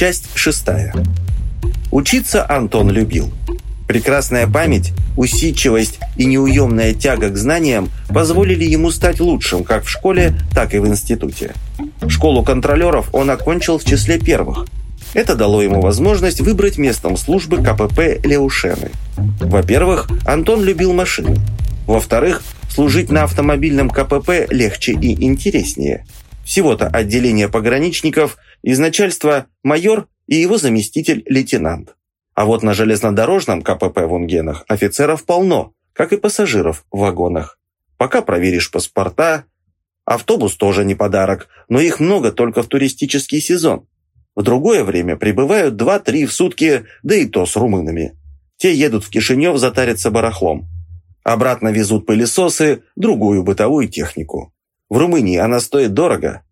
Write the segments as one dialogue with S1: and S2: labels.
S1: Часть шестая. Учиться Антон любил. Прекрасная память, усидчивость и неуемная тяга к знаниям позволили ему стать лучшим как в школе, так и в институте. Школу контролеров он окончил в числе первых. Это дало ему возможность выбрать местом службы КПП Леушены. Во-первых, Антон любил машины. Во-вторых, служить на автомобильном КПП легче и интереснее. Всего-то отделение пограничников из начальства майор и его заместитель лейтенант. А вот на железнодорожном КПП в Унгенах офицеров полно, как и пассажиров в вагонах. Пока проверишь паспорта. Автобус тоже не подарок, но их много только в туристический сезон. В другое время прибывают 2-3 в сутки, да и то с румынами. Те едут в Кишинев затариться барахлом. Обратно везут пылесосы, другую бытовую технику. В Румынии она стоит дорого.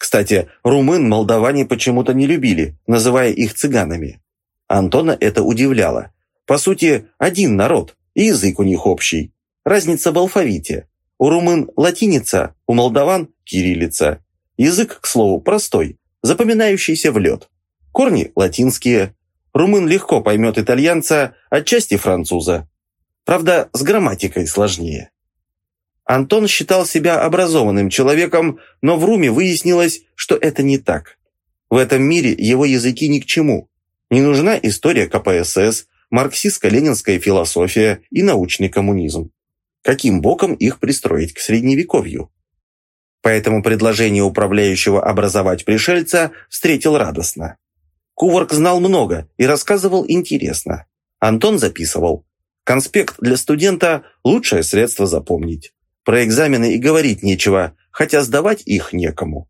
S1: Кстати, румын молдаване почему-то не любили, называя их цыганами. Антона это удивляло. По сути, один народ, и язык у них общий. Разница в алфавите. У румын латиница, у молдаван кириллица. Язык, к слову, простой, запоминающийся в лед. Корни латинские. Румын легко поймет итальянца, отчасти француза. Правда, с грамматикой сложнее. Антон считал себя образованным человеком, но в Руме выяснилось, что это не так. В этом мире его языки ни к чему. Не нужна история КПСС, марксистско-ленинская философия и научный коммунизм. Каким боком их пристроить к средневековью? Поэтому предложение управляющего образовать пришельца встретил радостно. Куварк знал много и рассказывал интересно. Антон записывал. Конспект для студента – лучшее средство запомнить. Про экзамены и говорить нечего, хотя сдавать их некому.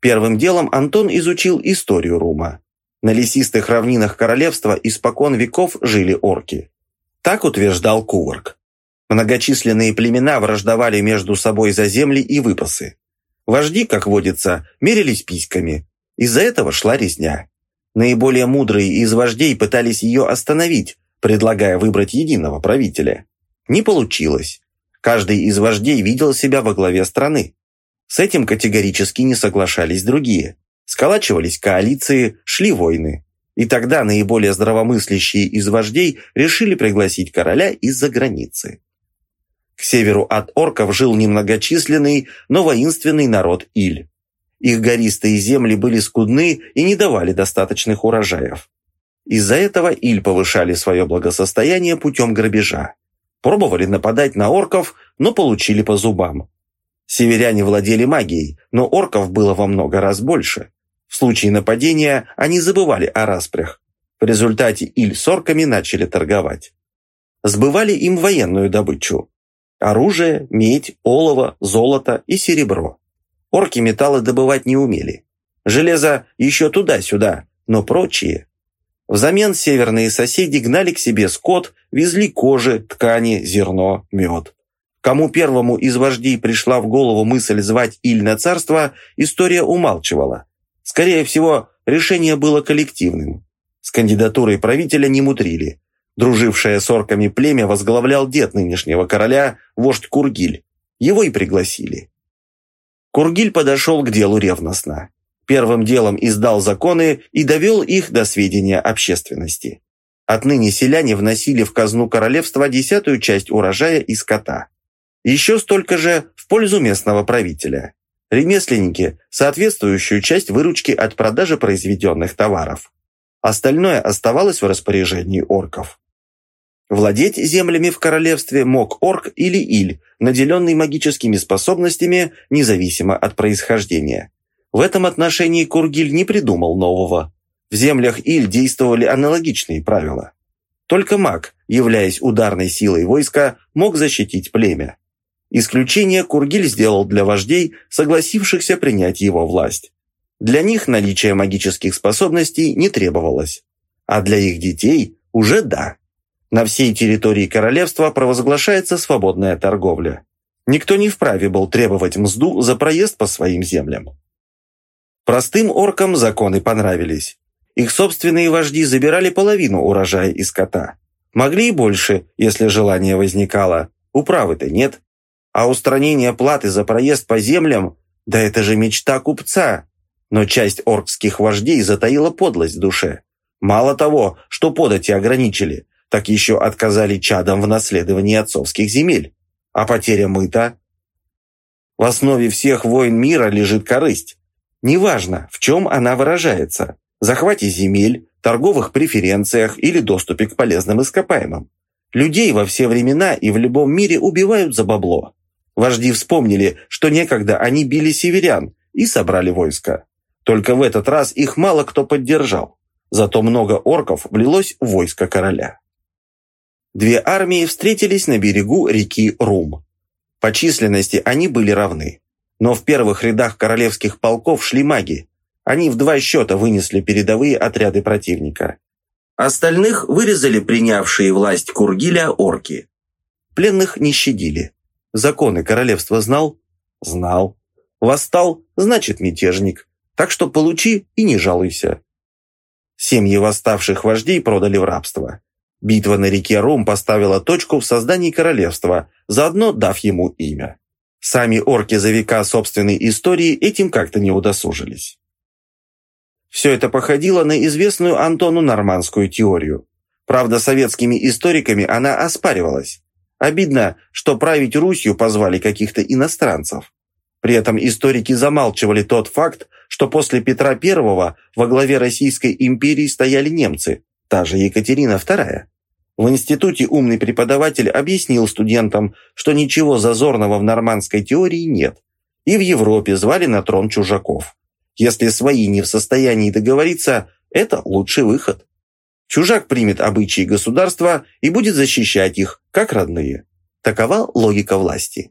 S1: Первым делом Антон изучил историю Рума. На лесистых равнинах королевства испокон веков жили орки. Так утверждал Куварк. Многочисленные племена враждовали между собой за земли и выпасы. Вожди, как водится, мерились письками. Из-за этого шла резня. Наиболее мудрые из вождей пытались ее остановить, предлагая выбрать единого правителя. Не получилось. Каждый из вождей видел себя во главе страны. С этим категорически не соглашались другие. Сколачивались коалиции, шли войны. И тогда наиболее здравомыслящие из вождей решили пригласить короля из-за границы. К северу от орков жил немногочисленный, но воинственный народ Иль. Их гористые земли были скудны и не давали достаточных урожаев. Из-за этого Иль повышали свое благосостояние путем грабежа. Пробовали нападать на орков, но получили по зубам. Северяне владели магией, но орков было во много раз больше. В случае нападения они забывали о распрях. В результате Иль с орками начали торговать. Сбывали им военную добычу. Оружие, медь, олово, золото и серебро. Орки металлы добывать не умели. Железо еще туда-сюда, но прочие. Взамен северные соседи гнали к себе скот, везли кожи, ткани, зерно, мед. Кому первому из вождей пришла в голову мысль звать Иль на царство, история умалчивала. Скорее всего, решение было коллективным. С кандидатурой правителя не мудрили. Дружившее с орками племя возглавлял дед нынешнего короля, вождь Кургиль. Его и пригласили. Кургиль подошел к делу ревностно. Первым делом издал законы и довел их до сведения общественности. Отныне селяне вносили в казну королевства десятую часть урожая и скота. Еще столько же в пользу местного правителя ремесленники – соответствующую часть выручки от продажи произведенных товаров. Остальное оставалось в распоряжении орков. Владеть землями в королевстве мог орк или иль, наделенный магическими способностями, независимо от происхождения. В этом отношении Кургиль не придумал нового. В землях Иль действовали аналогичные правила. Только маг, являясь ударной силой войска, мог защитить племя. Исключение Кургиль сделал для вождей, согласившихся принять его власть. Для них наличие магических способностей не требовалось. А для их детей уже да. На всей территории королевства провозглашается свободная торговля. Никто не вправе был требовать мзду за проезд по своим землям. Простым оркам законы понравились. Их собственные вожди забирали половину урожая из скота. Могли и больше, если желание возникало. Управы-то нет. А устранение платы за проезд по землям – да это же мечта купца. Но часть оркских вождей затаила подлость в душе. Мало того, что подати ограничили, так еще отказали чадам в наследовании отцовских земель. А потеря мыта? В основе всех войн мира лежит корысть. Неважно, в чем она выражается – захвате земель, торговых преференциях или доступе к полезным ископаемым. Людей во все времена и в любом мире убивают за бабло. Вожди вспомнили, что некогда они били северян и собрали войско. Только в этот раз их мало кто поддержал. Зато много орков влилось в войско короля. Две армии встретились на берегу реки Рум. По численности они были равны. Но в первых рядах королевских полков шли маги. Они в два счета вынесли передовые отряды противника. Остальных вырезали принявшие власть Кургиля орки. Пленных не щадили. Законы королевства знал? Знал. Восстал? Значит мятежник. Так что получи и не жалуйся. Семьи восставших вождей продали в рабство. Битва на реке Ром поставила точку в создании королевства, заодно дав ему имя. Сами орки за века собственной истории этим как-то не удосужились. Все это походило на известную Антону нормандскую теорию. Правда, советскими историками она оспаривалась. Обидно, что править Русью позвали каких-то иностранцев. При этом историки замалчивали тот факт, что после Петра I во главе Российской империи стояли немцы, та же Екатерина II. В институте умный преподаватель объяснил студентам, что ничего зазорного в нормандской теории нет, и в Европе звали на трон чужаков. Если свои не в состоянии договориться, это лучший выход. Чужак примет обычаи государства и будет защищать их, как родные. Такова логика власти.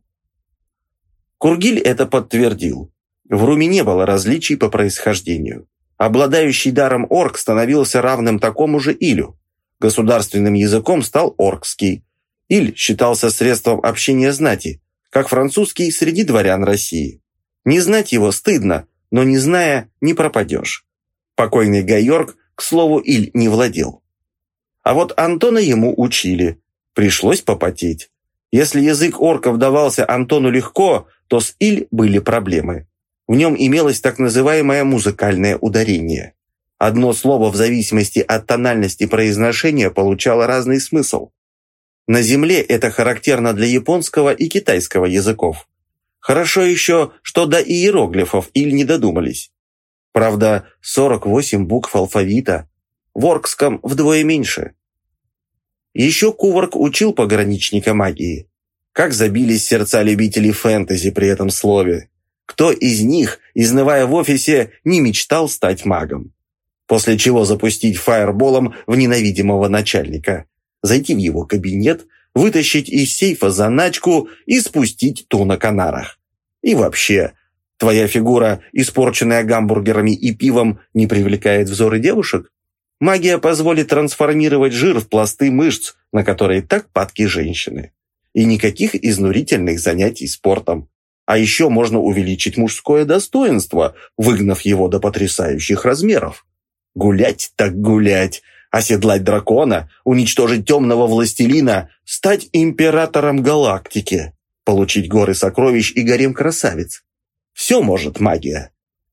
S1: Кургиль это подтвердил. В Руме не было различий по происхождению. Обладающий даром орк становился равным такому же Илю. Государственным языком стал оркский. Иль считался средством общения знати, как французский среди дворян России. Не знать его стыдно, но не зная, не пропадешь. Покойный Гайорг, к слову, Иль не владел. А вот Антона ему учили. Пришлось попотеть. Если язык орков давался Антону легко, то с Иль были проблемы. В нем имелось так называемое музыкальное ударение. Одно слово в зависимости от тональности произношения получало разный смысл. На Земле это характерно для японского и китайского языков. Хорошо еще, что до иероглифов Иль не додумались. Правда, 48 букв алфавита. В оркском вдвое меньше. Еще Куварк учил пограничника магии. Как забились сердца любителей фэнтези при этом слове. Кто из них, изнывая в офисе, не мечтал стать магом? После чего запустить фаерболом в ненавидимого начальника, зайти в его кабинет, вытащить из сейфа заначку и спустить ту на канарах. И вообще, твоя фигура, испорченная гамбургерами и пивом, не привлекает взоры девушек? Магия позволит трансформировать жир в пласты мышц, на которые так падки женщины. И никаких изнурительных занятий спортом. А еще можно увеличить мужское достоинство, выгнав его до потрясающих размеров. Гулять так гулять, оседлать дракона, уничтожить темного властелина, стать императором галактики, получить горы сокровищ и гарем красавиц. Все может магия.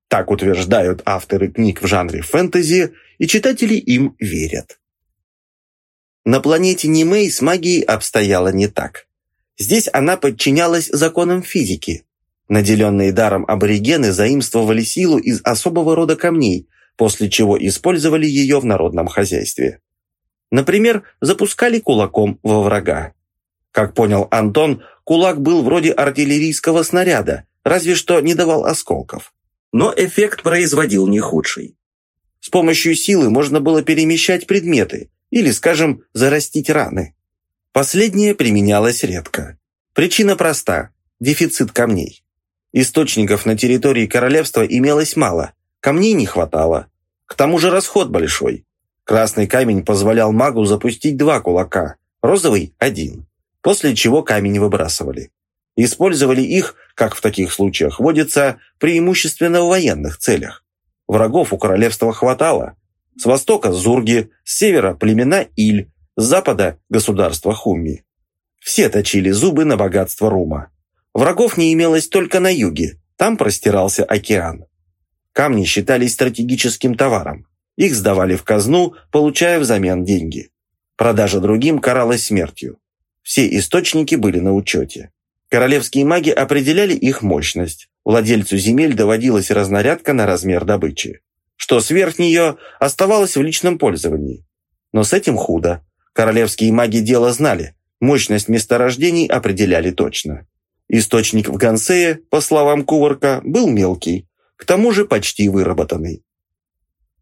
S1: Так утверждают авторы книг в жанре фэнтези, и читатели им верят. На планете Нимей с магией обстояло не так. Здесь она подчинялась законам физики. Наделенные даром аборигены заимствовали силу из особого рода камней, после чего использовали ее в народном хозяйстве. Например, запускали кулаком во врага. Как понял Антон, кулак был вроде артиллерийского снаряда, разве что не давал осколков. Но эффект производил не худший. С помощью силы можно было перемещать предметы или, скажем, зарастить раны. Последнее применялось редко. Причина проста – дефицит камней. Источников на территории королевства имелось мало, камней не хватало. К тому же расход большой. Красный камень позволял магу запустить два кулака, розовый – один, после чего камень выбрасывали. Использовали их, как в таких случаях водится, преимущественно в военных целях. Врагов у королевства хватало. С востока – Зурги, с севера – племена Иль, с запада – государство Хумми. Все точили зубы на богатство Рума. Врагов не имелось только на юге, там простирался океан. Камни считались стратегическим товаром. Их сдавали в казну, получая взамен деньги. Продажа другим каралась смертью. Все источники были на учете. Королевские маги определяли их мощность. Владельцу земель доводилась разнарядка на размер добычи. Что сверх нее оставалось в личном пользовании. Но с этим худо. Королевские маги дело знали. Мощность месторождений определяли точно. Источник в Гансее, по словам Куварка, был мелкий, к тому же почти выработанный.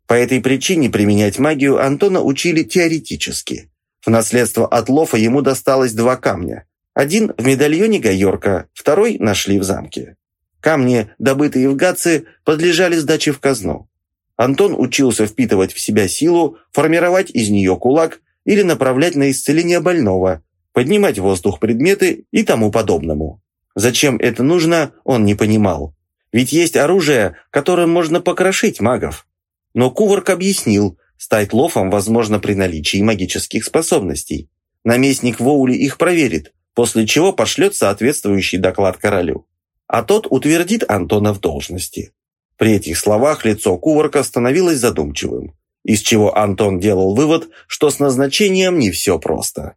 S1: По этой причине применять магию Антона учили теоретически. В наследство от Лофа ему досталось два камня. Один в медальоне Гайорка, второй нашли в замке. Камни, добытые в Гатце, подлежали сдаче в казну. Антон учился впитывать в себя силу, формировать из нее кулак или направлять на исцеление больного, поднимать воздух предметы и тому подобному. Зачем это нужно, он не понимал. Ведь есть оружие, которым можно покрошить магов. Но Куварк объяснил, стать лофом возможно при наличии магических способностей. Наместник Воули их проверит, после чего пошлет соответствующий доклад королю. А тот утвердит Антона в должности. При этих словах лицо Куварка становилось задумчивым, из чего Антон делал вывод, что с назначением не все просто.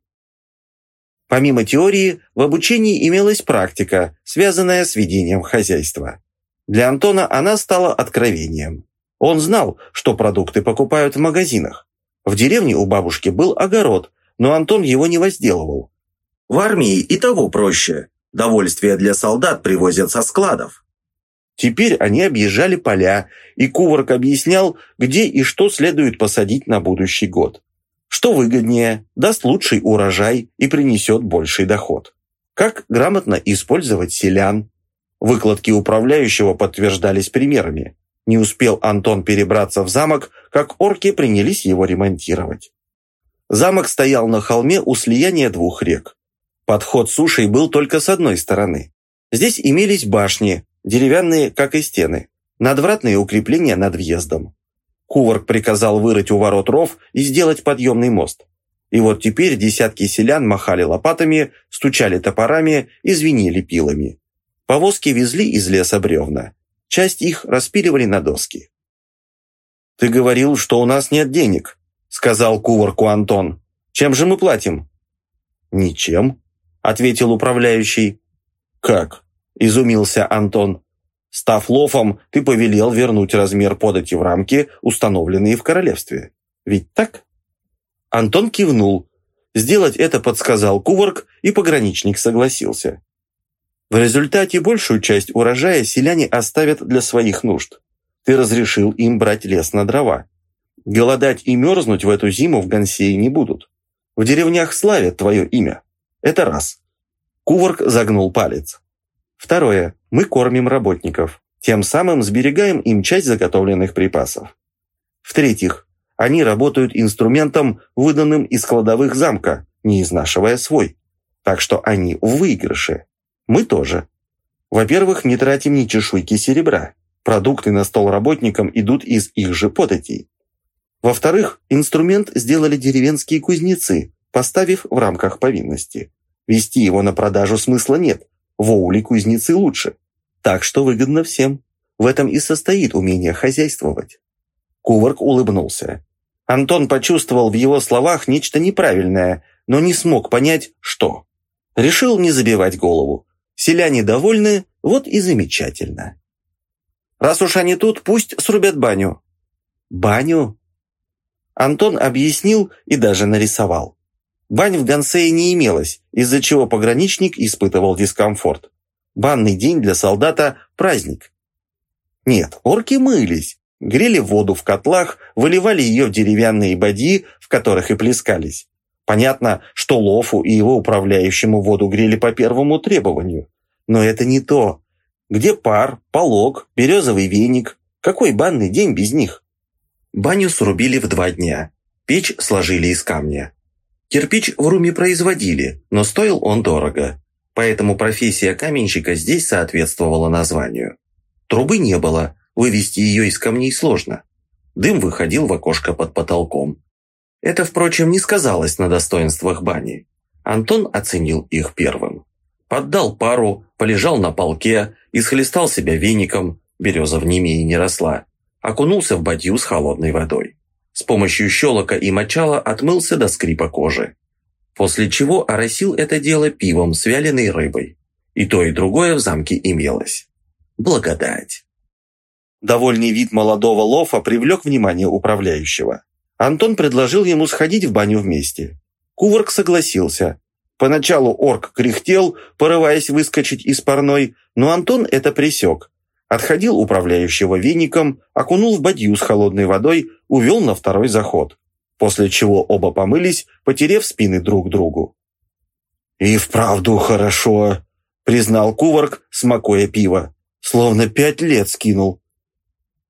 S1: Помимо теории, в обучении имелась практика, связанная с ведением хозяйства. Для Антона она стала откровением. Он знал, что продукты покупают в магазинах. В деревне у бабушки был огород, но Антон его не возделывал. В армии и того проще. Довольствие для солдат привозят со складов. Теперь они объезжали поля, и Куварк объяснял, где и что следует посадить на будущий год. Что выгоднее, даст лучший урожай и принесет больший доход. Как грамотно использовать селян. Выкладки управляющего подтверждались примерами. Не успел Антон перебраться в замок, как орки принялись его ремонтировать. Замок стоял на холме у слияния двух рек. Подход сушей был только с одной стороны. Здесь имелись башни, деревянные, как и стены, надвратные укрепления над въездом. Куварк приказал вырыть у ворот ров и сделать подъемный мост. И вот теперь десятки селян махали лопатами, стучали топорами и звенели пилами. Повозки везли из леса бревна. Часть их распиливали на доски. «Ты говорил, что у нас нет денег», — сказал куварку Антон. «Чем же мы платим?» «Ничем», — ответил управляющий. «Как?» – изумился Антон. «Став лофом, ты повелел вернуть размер подати в рамки, установленные в королевстве. Ведь так?» Антон кивнул. Сделать это подсказал Куварк, и пограничник согласился. В результате большую часть урожая селяне оставят для своих нужд. Ты разрешил им брать лес на дрова. Голодать и мерзнуть в эту зиму в Гансее не будут. В деревнях славят твое имя. Это раз. Куварк загнул палец. Второе. Мы кормим работников. Тем самым сберегаем им часть заготовленных припасов. В-третьих, они работают инструментом, выданным из кладовых замка, не изнашивая свой. Так что они в выигрыше. Мы тоже. Во-первых, не тратим ни чешуйки серебра. Продукты на стол работникам идут из их же податей. Во-вторых, инструмент сделали деревенские кузнецы, поставив в рамках повинности. Вести его на продажу смысла нет, Воули кузнецы лучше. Так что выгодно всем. В этом и состоит умение хозяйствовать. Куварк улыбнулся. Антон почувствовал в его словах нечто неправильное, но не смог понять, что. Решил не забивать голову. Селяне довольны, вот и замечательно. Раз уж они тут, пусть срубят баню. Баню? Антон объяснил и даже нарисовал. Бань в Гансее не имелось, из-за чего пограничник испытывал дискомфорт. Банный день для солдата – праздник. Нет, орки мылись, грели воду в котлах, выливали ее в деревянные бадьи, в которых и плескались. Понятно, что Лофу и его управляющему воду грели по первому требованию. Но это не то. Где пар, полог, березовый веник? Какой банный день без них? Баню срубили в два дня. Печь сложили из камня. Кирпич в Руме производили, но стоил он дорого. Поэтому профессия каменщика здесь соответствовала названию. Трубы не было, вывести ее из камней сложно. Дым выходил в окошко под потолком. Это, впрочем, не сказалось на достоинствах бани. Антон оценил их первым. Поддал пару, полежал на полке, исхлестал себя веником, береза в Немее не росла, окунулся в бадью с холодной водой. С помощью щелока и мочала отмылся до скрипа кожи. После чего оросил это дело пивом с вяленой рыбой. И то, и другое в замке имелось. Благодать. Довольный вид молодого лофа привлек внимание управляющего. Антон предложил ему сходить в баню вместе. Куварк согласился. Поначалу орк кряхтел, порываясь выскочить из парной, но Антон это пресек. Отходил управляющего веником, окунул в бадью с холодной водой, увел на второй заход. После чего оба помылись, потерев спины друг другу. «И вправду хорошо», — признал Куварк, смакуя пиво. «Словно пять лет скинул».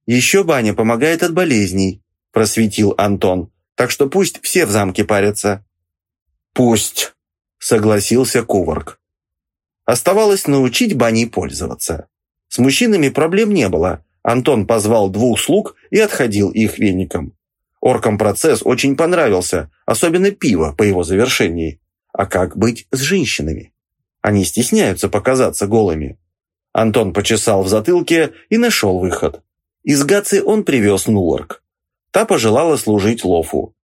S1: «Еще баня помогает от болезней», — просветил Антон. «Так что пусть все в замке парятся». «Пусть», — согласился Куварк. Оставалось научить баней пользоваться. С мужчинами проблем не было. Антон позвал двух слуг и отходил их веником. Оркам процесс очень понравился, особенно пиво по его завершении. А как быть с женщинами? Они стесняются показаться голыми. Антон почесал в затылке и нашел выход. Из Гаци он привез Нуларк. Та пожелала служить Лофу.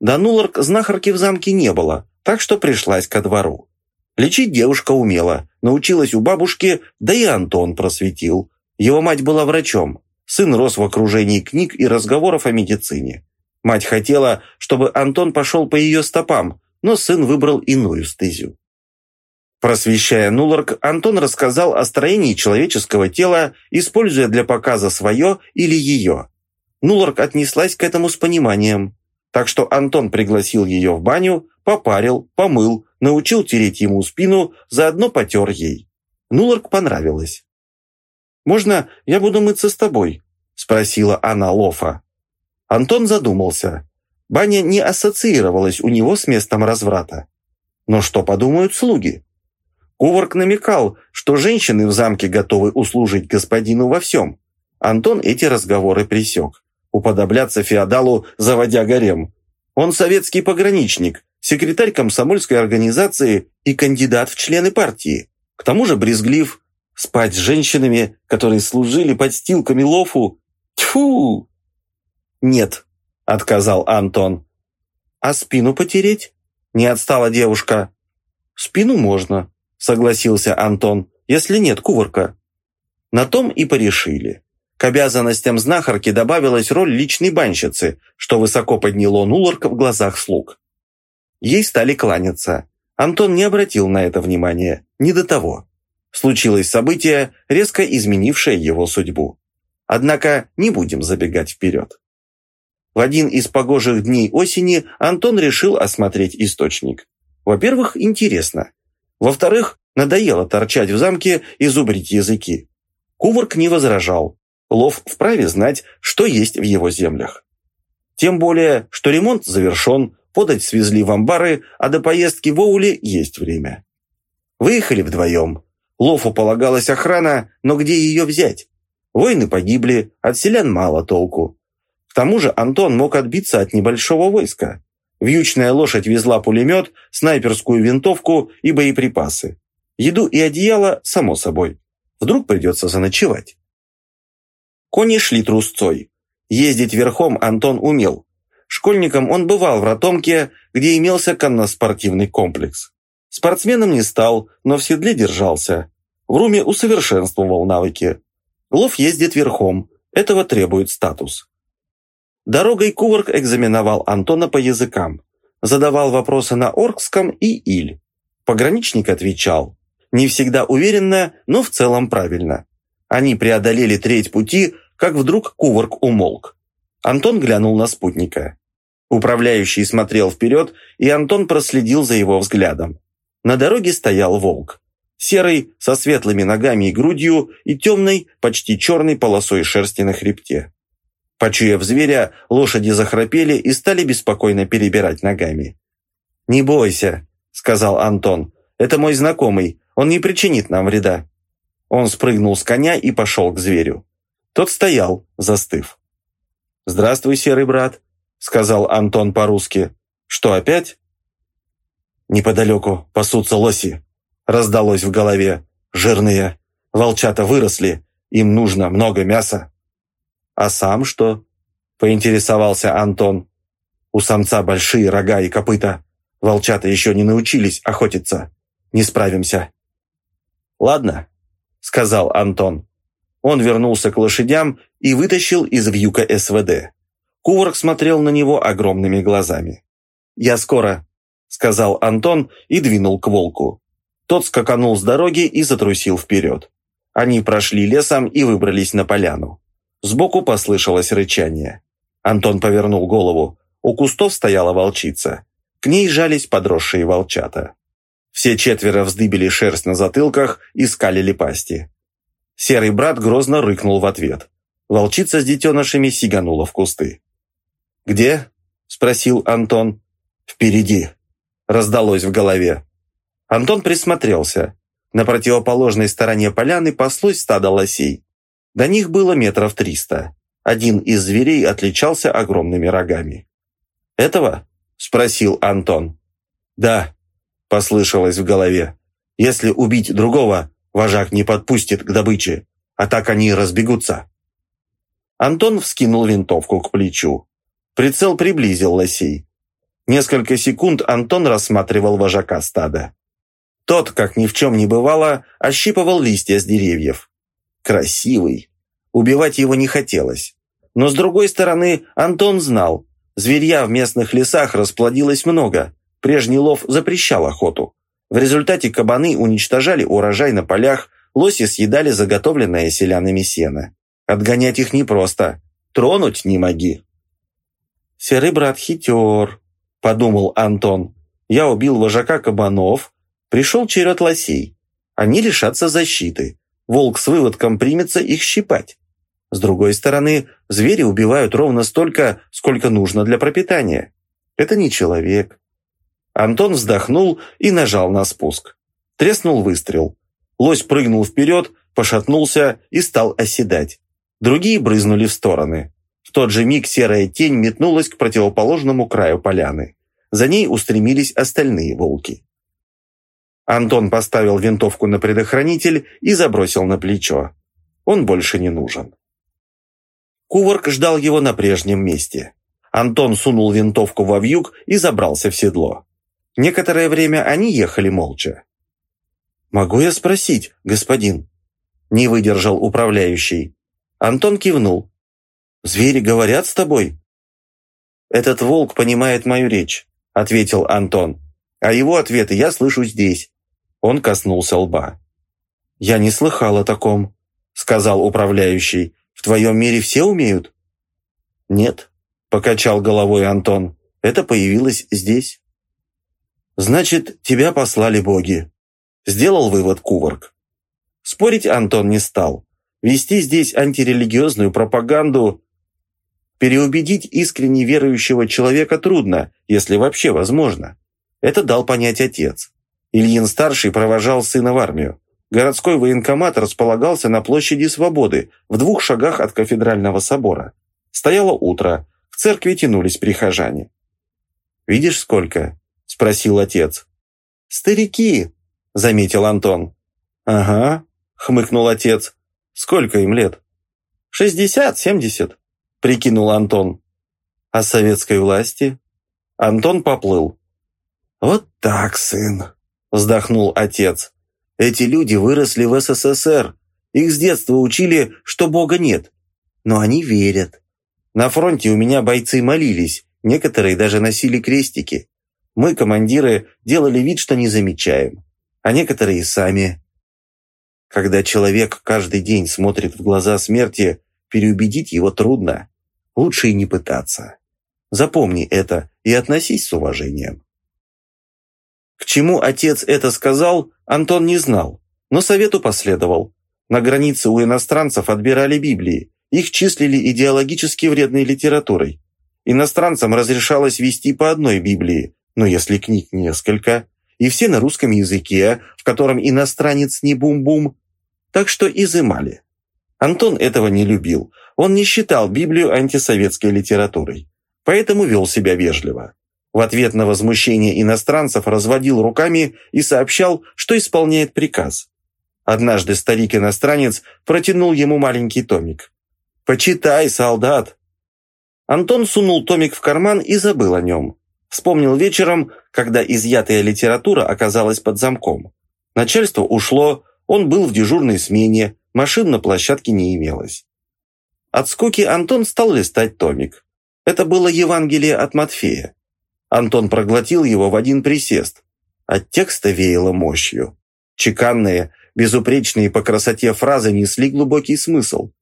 S1: Да Нуларк знахарки в замке не было, так что пришлась ко двору. Лечить девушка умела, научилась у бабушки, да и Антон просветил. Его мать была врачом. Сын рос в окружении книг и разговоров о медицине. Мать хотела, чтобы Антон пошел по ее стопам, но сын выбрал иную стезю. Просвещая Нуларк, Антон рассказал о строении человеческого тела, используя для показа свое или ее. Нуларк отнеслась к этому с пониманием. Так что Антон пригласил ее в баню, попарил, помыл, научил тереть ему спину, заодно потер ей. Нуларк понравилось. «Можно я буду мыться с тобой?» – спросила она Лофа. Антон задумался. Баня не ассоциировалась у него с местом разврата. Но что подумают слуги? Куварк намекал, что женщины в замке готовы услужить господину во всем. Антон эти разговоры пресек уподобляться феодалу, заводя гарем. Он советский пограничник, секретарь комсомольской организации и кандидат в члены партии. К тому же брезглив. Спать с женщинами, которые служили подстилками лофу. Тьфу! Нет, отказал Антон. А спину потереть? Не отстала девушка. Спину можно, согласился Антон, если нет кувырка. На том и порешили. К обязанностям знахарки добавилась роль личной банщицы, что высоко подняло Нуларк в глазах слуг. Ей стали кланяться. Антон не обратил на это внимания, не до того. Случилось событие, резко изменившее его судьбу. Однако не будем забегать вперед. В один из погожих дней осени Антон решил осмотреть источник. Во-первых, интересно. Во-вторых, надоело торчать в замке и зубрить языки. Куварк не возражал, Лов вправе знать, что есть в его землях. Тем более, что ремонт завершен, подать свезли в амбары, а до поездки в Оуле есть время. Выехали вдвоем. Лофу полагалась охрана, но где ее взять? Воины погибли, от селян мало толку. К тому же Антон мог отбиться от небольшого войска. Вьючная лошадь везла пулемет, снайперскую винтовку и боеприпасы. Еду и одеяло, само собой. Вдруг придется заночевать. Кони шли трусцой. Ездить верхом Антон умел. Школьником он бывал в Ротомке, где имелся конноспортивный комплекс. Спортсменом не стал, но в седле держался. В руме усовершенствовал навыки. Лов ездит верхом, этого требует статус. Дорогой Куварк экзаменовал Антона по языкам. Задавал вопросы на оркском и иль. Пограничник отвечал. Не всегда уверенно, но в целом правильно. Они преодолели треть пути, как вдруг кувырк умолк. Антон глянул на спутника. Управляющий смотрел вперед, и Антон проследил за его взглядом. На дороге стоял волк. Серый, со светлыми ногами и грудью, и темной, почти черной полосой шерсти на хребте. Почуяв зверя, лошади захрапели и стали беспокойно перебирать ногами. «Не бойся», — сказал Антон. «Это мой знакомый, он не причинит нам вреда». Он спрыгнул с коня и пошел к зверю. Тот стоял, застыв. «Здравствуй, серый брат», — сказал Антон по-русски. «Что, опять?» «Неподалеку пасутся лоси», — раздалось в голове. «Жирные. Волчата выросли. Им нужно много мяса». «А сам что?» – поинтересовался Антон. «У самца большие рога и копыта. Волчата еще не научились охотиться. Не справимся». «Ладно», – сказал Антон. Он вернулся к лошадям и вытащил из вьюка СВД. Куварк смотрел на него огромными глазами. «Я скоро», – сказал Антон и двинул к волку. Тот скаканул с дороги и затрусил вперед. Они прошли лесом и выбрались на поляну. Сбоку послышалось рычание. Антон повернул голову. У кустов стояла волчица. К ней жались подросшие волчата. Все четверо вздыбили шерсть на затылках и скалили пасти. Серый брат грозно рыкнул в ответ. Волчица с детенышами сиганула в кусты. «Где?» – спросил Антон. «Впереди», – раздалось в голове. Антон присмотрелся. На противоположной стороне поляны паслось стадо лосей. До них было метров триста. Один из зверей отличался огромными рогами. «Этого?» – спросил Антон. «Да», – послышалось в голове. «Если убить другого, вожак не подпустит к добыче, а так они разбегутся». Антон вскинул винтовку к плечу. Прицел приблизил лосей. Несколько секунд Антон рассматривал вожака стада. Тот, как ни в чем не бывало, ощипывал листья с деревьев. Красивый. Убивать его не хотелось. Но с другой стороны, Антон знал, зверья в местных лесах расплодилось много. Прежний лов запрещал охоту. В результате кабаны уничтожали урожай на полях, лоси съедали заготовленное селянами сено. Отгонять их непросто. Тронуть не моги. «Серый брат хитер», — подумал Антон. «Я убил вожака кабанов, Пришел черед лосей. Они лишатся защиты. Волк с выводком примется их щипать. С другой стороны, звери убивают ровно столько, сколько нужно для пропитания. Это не человек. Антон вздохнул и нажал на спуск. Треснул выстрел. Лось прыгнул вперед, пошатнулся и стал оседать. Другие брызнули в стороны. В тот же миг серая тень метнулась к противоположному краю поляны. За ней устремились остальные волки. Антон поставил винтовку на предохранитель и забросил на плечо. Он больше не нужен. Куварк ждал его на прежнем месте. Антон сунул винтовку во вьюг и забрался в седло. Некоторое время они ехали молча. «Могу я спросить, господин?» Не выдержал управляющий. Антон кивнул. «Звери говорят с тобой?» «Этот волк понимает мою речь», — ответил Антон. «А его ответы я слышу здесь. Он коснулся лба. «Я не слыхал о таком», — сказал управляющий. «В твоем мире все умеют?» «Нет», — покачал головой Антон. «Это появилось здесь». «Значит, тебя послали боги», — сделал вывод Куварк. Спорить Антон не стал. Вести здесь антирелигиозную пропаганду... Переубедить искренне верующего человека трудно, если вообще возможно. Это дал понять отец. Ильин-старший провожал сына в армию. Городской военкомат располагался на площади Свободы, в двух шагах от кафедрального собора. Стояло утро, в церкви тянулись прихожане. «Видишь, сколько?» – спросил отец. «Старики», – заметил Антон. «Ага», – хмыкнул отец. «Сколько им лет?» «Шестьдесят, семьдесят», – прикинул Антон. «А советской власти?» Антон поплыл. «Вот так, сын», вздохнул отец. Эти люди выросли в СССР. Их с детства учили, что Бога нет. Но они верят. На фронте у меня бойцы молились, некоторые даже носили крестики. Мы, командиры, делали вид, что не замечаем. А некоторые сами. Когда человек каждый день смотрит в глаза смерти, переубедить его трудно. Лучше и не пытаться. Запомни это и относись с уважением. К чему отец это сказал, Антон не знал, но совету последовал. На границе у иностранцев отбирали Библии, их числили идеологически вредной литературой. Иностранцам разрешалось вести по одной Библии, но если книг несколько, и все на русском языке, в котором иностранец не бум-бум, так что изымали. Антон этого не любил, он не считал Библию антисоветской литературой, поэтому вел себя вежливо. В ответ на возмущение иностранцев разводил руками и сообщал, что исполняет приказ. Однажды старик-иностранец протянул ему маленький томик. «Почитай, солдат!» Антон сунул томик в карман и забыл о нем. Вспомнил вечером, когда изъятая литература оказалась под замком. Начальство ушло, он был в дежурной смене, машин на площадке не имелось. От скуки Антон стал листать томик. Это было Евангелие от Матфея. Антон проглотил его в один присест. От текста веяло мощью. Чеканные, безупречные по красоте фразы несли глубокий смысл.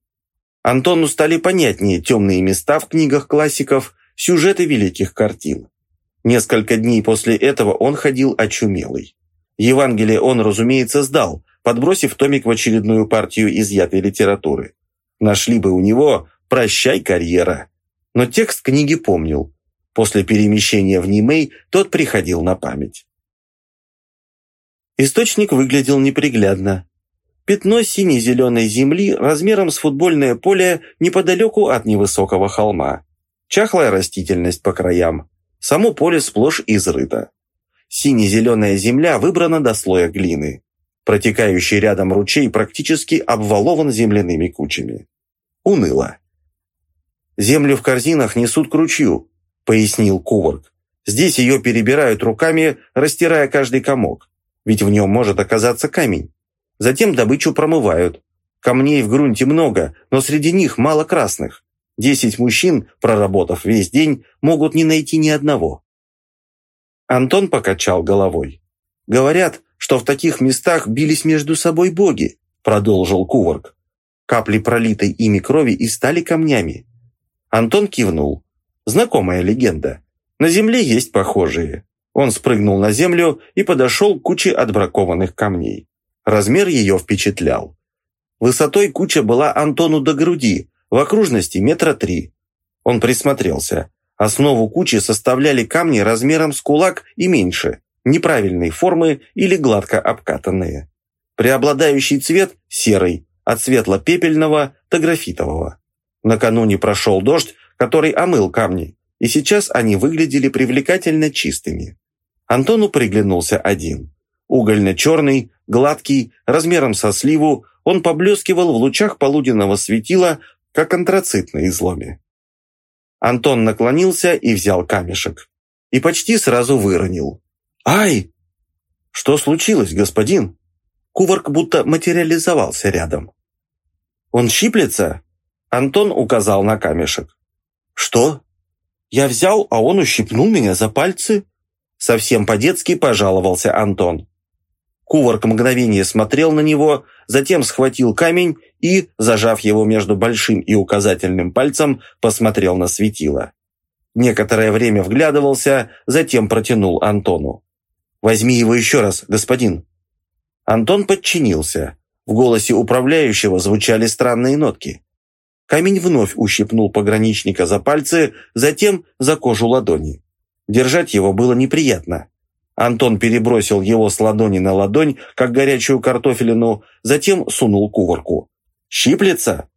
S1: Антону стали понятнее темные места в книгах классиков, сюжеты великих картин. Несколько дней после этого он ходил очумелый. Евангелие он, разумеется, сдал, подбросив томик в очередную партию изъятой литературы. Нашли бы у него «Прощай, карьера». Но текст книги помнил. После перемещения в Нимей тот приходил на память. Источник выглядел неприглядно. Пятно сине-зеленой земли размером с футбольное поле неподалеку от невысокого холма. Чахлая растительность по краям. Само поле сплошь изрыто. Сине-зеленая земля выбрана до слоя глины. Протекающий рядом ручей практически обвалован земляными кучами. Уныло. «Землю в корзинах несут к ручью», — пояснил Куварк. «Здесь ее перебирают руками, растирая каждый комок. Ведь в нем может оказаться камень. Затем добычу промывают. Камней в грунте много, но среди них мало красных. Десять мужчин, проработав весь день, могут не найти ни одного. Антон покачал головой. «Говорят, что в таких местах бились между собой боги», продолжил Куварк. Капли пролитой ими крови и стали камнями. Антон кивнул. Знакомая легенда. На земле есть похожие. Он спрыгнул на землю и подошел к куче отбракованных камней. Размер ее впечатлял. Высотой куча была Антону до груди, в окружности метра три. Он присмотрелся. Основу кучи составляли камни размером с кулак и меньше, неправильной формы или гладко обкатанные. Преобладающий цвет – серый, от светло-пепельного до графитового. Накануне прошел дождь, который омыл камни, и сейчас они выглядели привлекательно чистыми. Антону приглянулся один. Угольно-черный, гладкий, размером со сливу, он поблескивал в лучах полуденного светила как антрацит на изломе. Антон наклонился и взял камешек. И почти сразу выронил. «Ай!» «Что случилось, господин?» Куварк будто материализовался рядом. «Он щиплется?» Антон указал на камешек. «Что?» «Я взял, а он ущипнул меня за пальцы?» Совсем по-детски пожаловался Антон. Куварк мгновение смотрел на него, затем схватил камень и, зажав его между большим и указательным пальцем, посмотрел на светило. Некоторое время вглядывался, затем протянул Антону. «Возьми его еще раз, господин». Антон подчинился. В голосе управляющего звучали странные нотки. Камень вновь ущипнул пограничника за пальцы, затем за кожу ладони. Держать его было неприятно. Антон перебросил его с ладони на ладонь, как горячую картофелину, затем сунул кувырку. «Щиплется?»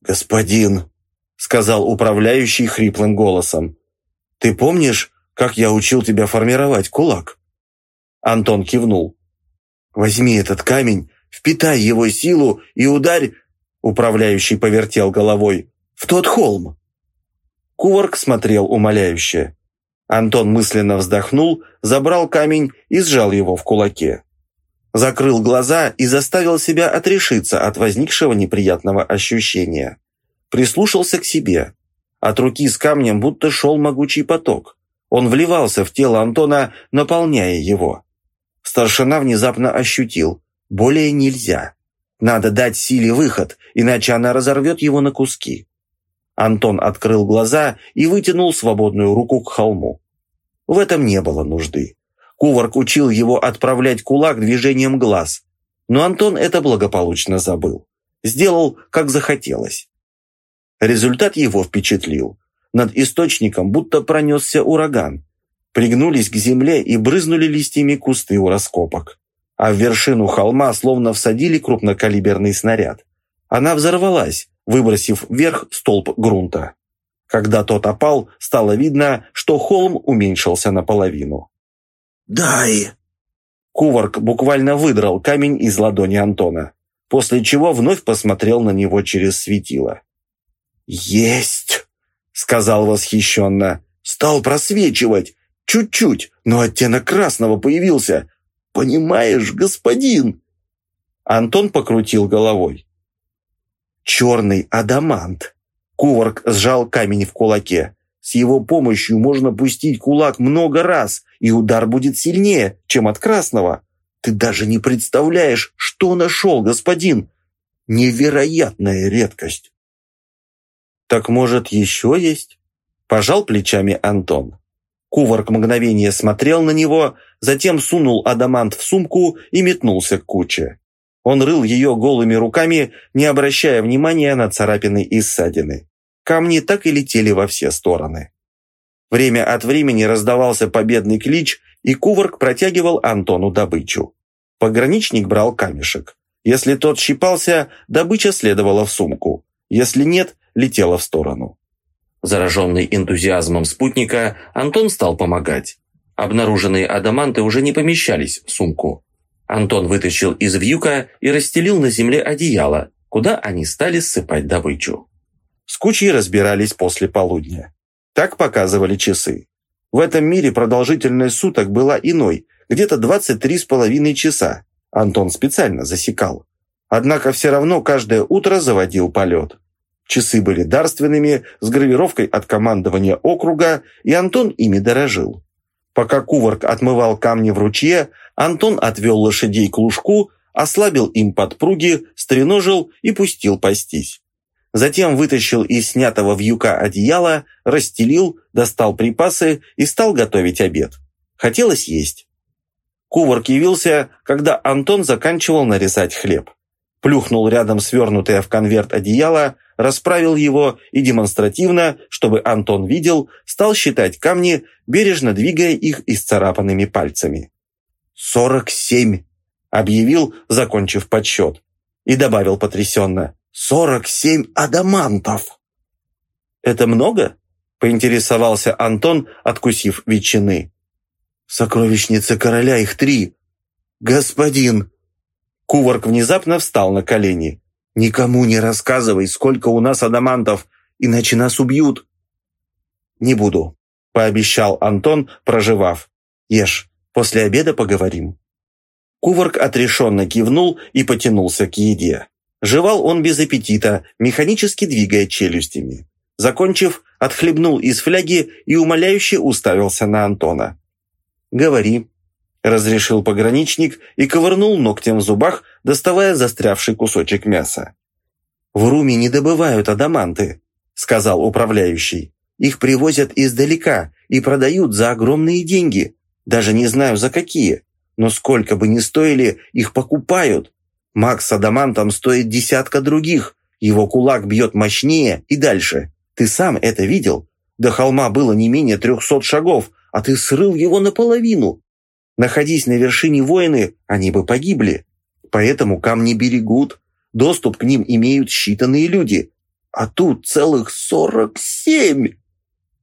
S1: «Господин», — сказал управляющий хриплым голосом, «ты помнишь, как я учил тебя формировать кулак?» Антон кивнул. «Возьми этот камень, впитай его силу и ударь...» Управляющий повертел головой. «В тот холм!» Куварк смотрел умоляюще. Антон мысленно вздохнул, забрал камень и сжал его в кулаке. Закрыл глаза и заставил себя отрешиться от возникшего неприятного ощущения. Прислушался к себе. От руки с камнем будто шел могучий поток. Он вливался в тело Антона, наполняя его. Старшина внезапно ощутил. Более нельзя. Надо дать силе выход, иначе она разорвет его на куски. Антон открыл глаза и вытянул свободную руку к холму. В этом не было нужды. Куварк учил его отправлять кулак движением глаз. Но Антон это благополучно забыл. Сделал, как захотелось. Результат его впечатлил. Над источником будто пронесся ураган. Пригнулись к земле и брызнули листьями кусты у раскопок. А в вершину холма словно всадили крупнокалиберный снаряд. Она взорвалась, выбросив вверх столб грунта. Когда тот опал, стало видно, что холм уменьшился наполовину.
S2: «Дай!»
S1: Куварк буквально выдрал камень из ладони Антона, после чего вновь посмотрел на него через светило. «Есть!» — сказал восхищенно. «Стал просвечивать. Чуть-чуть, но оттенок красного появился. Понимаешь, господин?» Антон покрутил головой. «Черный адамант!» Куварк сжал камень в кулаке. С его помощью можно пустить кулак много раз, и удар будет сильнее, чем от красного. Ты даже не представляешь, что нашел, господин. Невероятная редкость. Так может, еще есть? Пожал плечами Антон. Куварк мгновение смотрел на него, затем сунул адамант в сумку и метнулся к куче. Он рыл ее голыми руками, не обращая внимания на царапины и ссадины. Камни так и летели во все стороны. Время от времени раздавался победный клич, и Куварк протягивал Антону добычу. Пограничник брал камешек. Если тот щипался, добыча следовала в сумку. Если нет, летела в сторону. Зараженный энтузиазмом спутника, Антон стал помогать. Обнаруженные адаманты уже не помещались в сумку. Антон вытащил из вьюка и расстелил на земле одеяло, куда они стали ссыпать добычу. С кучей разбирались после полудня. Так показывали часы. В этом мире продолжительность суток была иной, где-то 23 с половиной часа. Антон специально засекал. Однако все равно каждое утро заводил полет. Часы были дарственными, с гравировкой от командования округа, и Антон ими дорожил. Пока Куварк отмывал камни в ручье, Антон отвел лошадей к лужку, ослабил им подпруги, стреножил и пустил пастись. Затем вытащил из снятого вьюка одеяла, расстелил, достал припасы и стал готовить обед. Хотелось есть. Куварк явился, когда Антон заканчивал нарезать хлеб. Плюхнул рядом свернутое в конверт одеяло, расправил его и демонстративно, чтобы Антон видел, стал считать камни, бережно двигая их исцарапанными пальцами. «Сорок семь!» – объявил, закончив подсчет. И добавил потрясенно. Сорок семь адамантов!» «Это много?» – поинтересовался Антон, откусив ветчины. «В сокровищнице короля их три. Господин!» Куварк внезапно встал на колени. «Никому не рассказывай, сколько у нас адамантов, иначе нас убьют!» «Не буду», – пообещал Антон, проживав. «Ешь, после обеда поговорим». Куварк отрешенно кивнул и потянулся к еде. Жевал он без аппетита, механически двигая челюстями. Закончив, отхлебнул из фляги и умоляюще уставился на Антона. «Говори», — разрешил пограничник и ковырнул ногтем в зубах, доставая застрявший кусочек мяса. «В Руме не добывают адаманты», — сказал управляющий. «Их привозят издалека и продают за огромные деньги. Даже не знаю за какие. Но сколько бы ни стоили, их покупают. Макс с адамантом стоит десятка других. Его кулак бьет мощнее и дальше. Ты сам это видел? До холма было не менее трехсот шагов, а ты срыл его наполовину. Находись на вершине воины, они бы погибли. Поэтому камни берегут. Доступ к ним имеют считанные люди. А тут целых сорок семь!»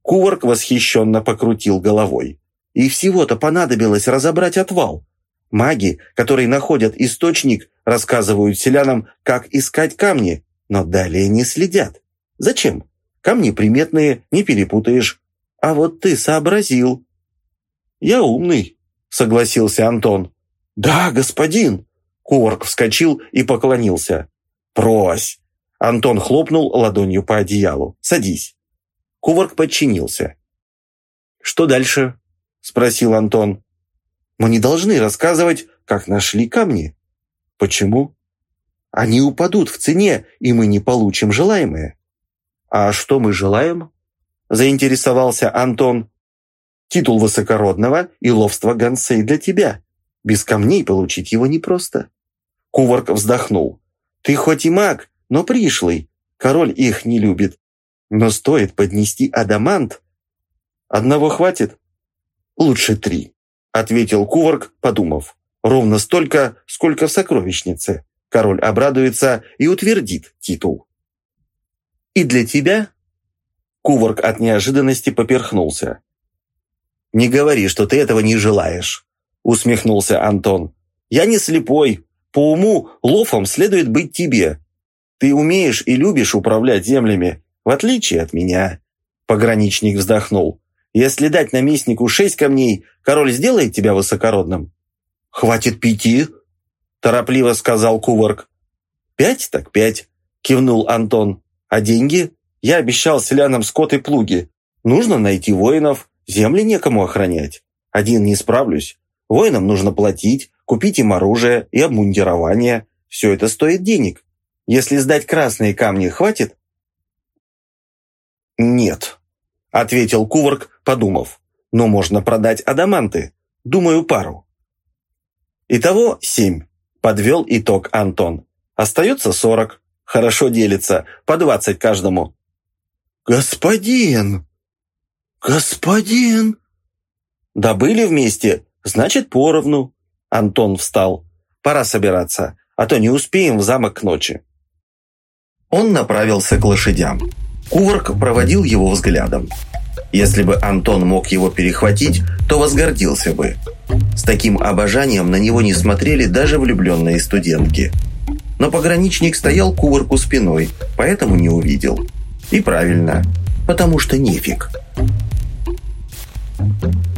S1: Куварк восхищенно покрутил головой. «И всего-то понадобилось разобрать отвал. Маги, которые находят источник, рассказывают селянам, как искать камни, но далее не следят. Зачем? Камни приметные, не перепутаешь. А вот ты сообразил. Я умный, согласился Антон. Да, господин. Куварк вскочил и поклонился. Прось. Антон хлопнул ладонью по одеялу. Садись. Куварк подчинился. «Что дальше?» – спросил Антон. Мы не должны рассказывать, как нашли камни. Почему? Они упадут в цене, и мы не получим желаемое. А что мы желаем? Заинтересовался Антон. Титул высокородного и ловство гонцей для тебя. Без камней получить его непросто. Куварк вздохнул. Ты хоть и маг, но пришлый. Король их не любит. Но стоит поднести адамант. Одного хватит? Лучше три. — ответил Куварк, подумав. «Ровно столько, сколько в сокровищнице. Король обрадуется и утвердит титул». «И для тебя?» Куварк от неожиданности поперхнулся. «Не говори, что ты этого не желаешь». усмехнулся Антон. «Я не слепой. По уму лофом следует быть тебе. Ты умеешь и любишь управлять землями, в отличие от меня». Пограничник вздохнул. «Если дать наместнику шесть камней, король сделает тебя высокородным?» «Хватит пяти», – торопливо сказал Куварк. «Пять так пять», – кивнул Антон. «А деньги? Я обещал селянам скот и плуги. Нужно найти воинов, земли некому охранять. Один не справлюсь. Воинам нужно платить, купить им оружие и обмундирование. Все это стоит денег. Если сдать красные камни, хватит?» «Нет», – ответил Куварк, подумав. «Но можно продать адаманты. Думаю, пару». Итого семь. Подвел итог Антон. Остается сорок. Хорошо делится. По двадцать каждому. «Господин! Господин!» «Добыли вместе, значит, поровну». Антон встал. «Пора собираться, а то не успеем в замок к ночи». Он направился к лошадям. Куварк проводил его взглядом. Если бы Антон мог его перехватить, то возгордился бы. С таким обожанием на него не смотрели даже влюбленные студентки. Но пограничник стоял кувырку спиной, поэтому не увидел. И правильно, потому что нефиг. thank you.